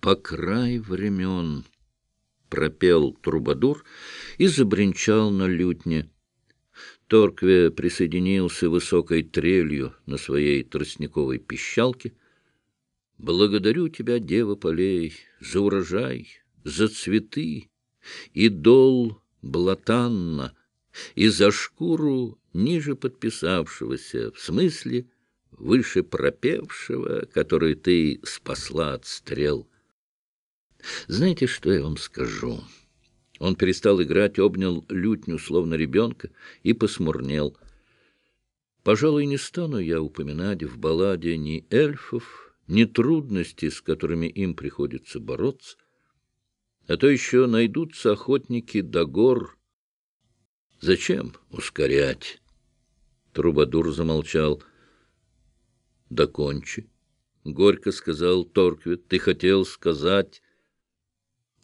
по край времен, — пропел трубадур и забринчал на лютне. Торкве присоединился высокой трелью на своей тростниковой пищалке. «Благодарю тебя, дева полей, за урожай, за цветы, и дол блатанна, и за шкуру ниже подписавшегося, в смысле выше пропевшего, который ты спасла от стрел. Знаете, что я вам скажу?» Он перестал играть, обнял лютню, словно ребенка, и посмурнел. Пожалуй, не стану я упоминать в балладе ни эльфов, ни трудности, с которыми им приходится бороться, а то еще найдутся охотники до гор. Зачем ускорять? Трубадур замолчал. «Докончи», — горько сказал Торквит. «Ты хотел сказать...»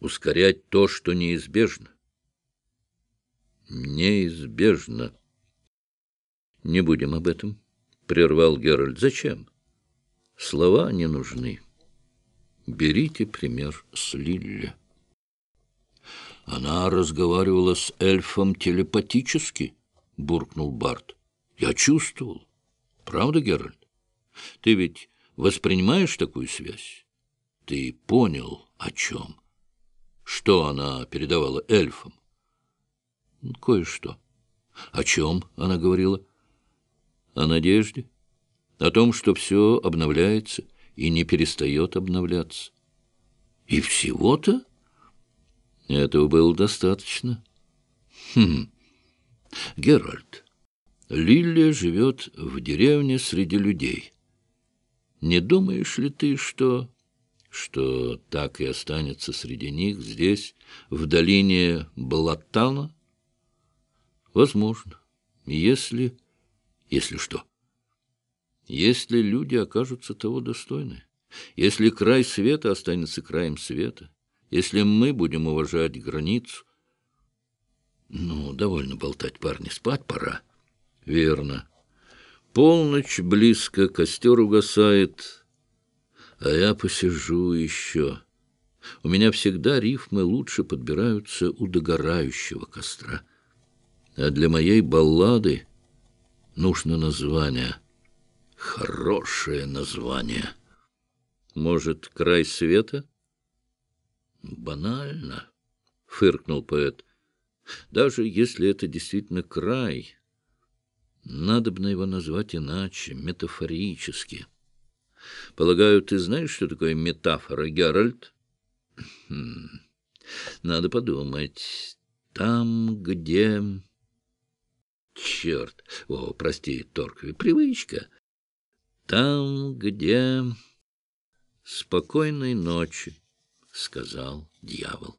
ускорять то, что неизбежно. Неизбежно. Не будем об этом, — прервал Геральт. Зачем? Слова не нужны. Берите пример с Лилли. Она разговаривала с эльфом телепатически, — буркнул Барт. Я чувствовал. Правда, Геральт? Ты ведь воспринимаешь такую связь? Ты понял, о чем? — что она передавала эльфам? Кое-что. О чем она говорила? О надежде, о том, что все обновляется и не перестает обновляться. И всего-то? Этого было достаточно. Хм. Геральт, Лилия живет в деревне среди людей. Не думаешь ли ты, что что так и останется среди них здесь, в долине Балатана? Возможно, если... Если что? Если люди окажутся того достойны, если край света останется краем света, если мы будем уважать границу... Ну, довольно болтать, парни, спать пора. Верно. Полночь близко, костер угасает а я посижу еще. У меня всегда рифмы лучше подбираются у догорающего костра. А для моей баллады нужно название. Хорошее название. Может, край света? Банально, — фыркнул поэт. Даже если это действительно край, надо бы его назвать иначе, метафорически. — Полагаю, ты знаешь, что такое метафора, Геральт? Хм. Надо подумать. Там, где... Черт! О, прости, Торкви, привычка. Там, где... Спокойной ночи, — сказал дьявол.